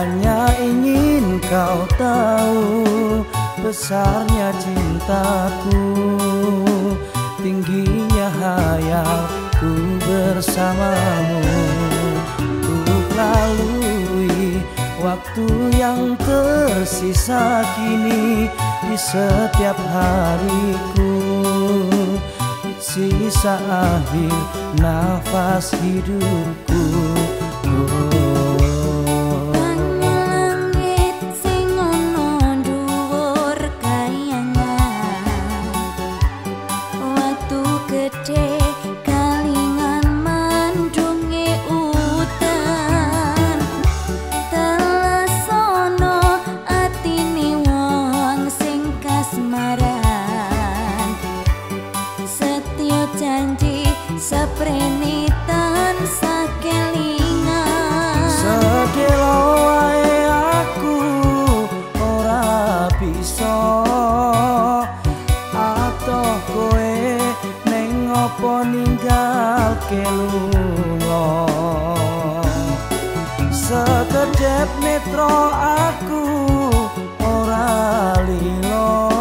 Hanya ingin kau tahu Besarnya cintaku. Tingginya hayalku bersamamu. Untuk lalui waktu yang tersisa kini Di setiap hariku. Sisa akhir nafas hidupku ngal kelungo sekedep netro aku ora lilo.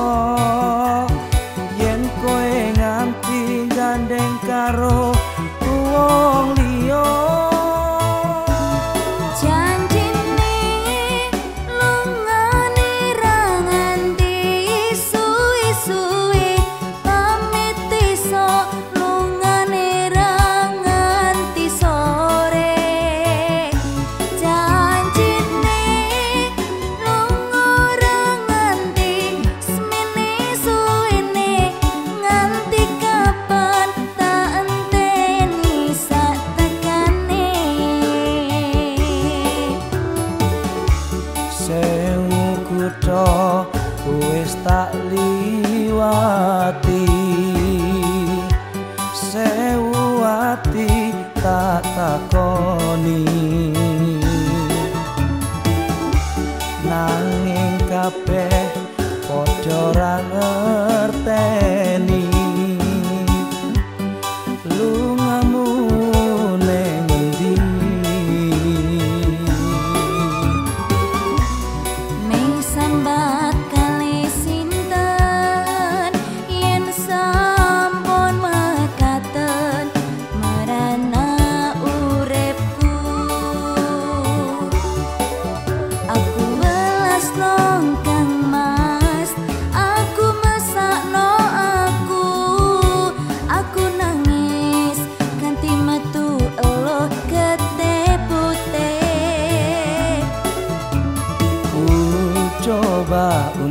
Tak liwati. Sewu ati tak takoni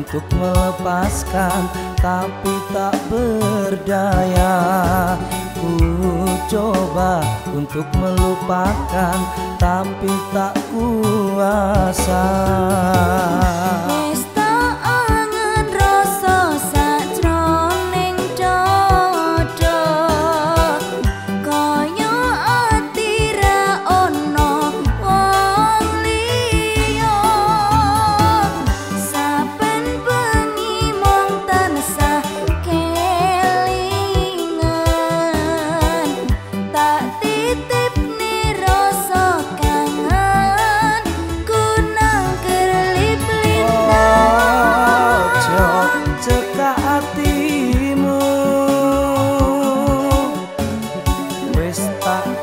untuk melepaskan Tapi tak berdaya. Ku coba untuk melupakan Tapi tak kuasa stop.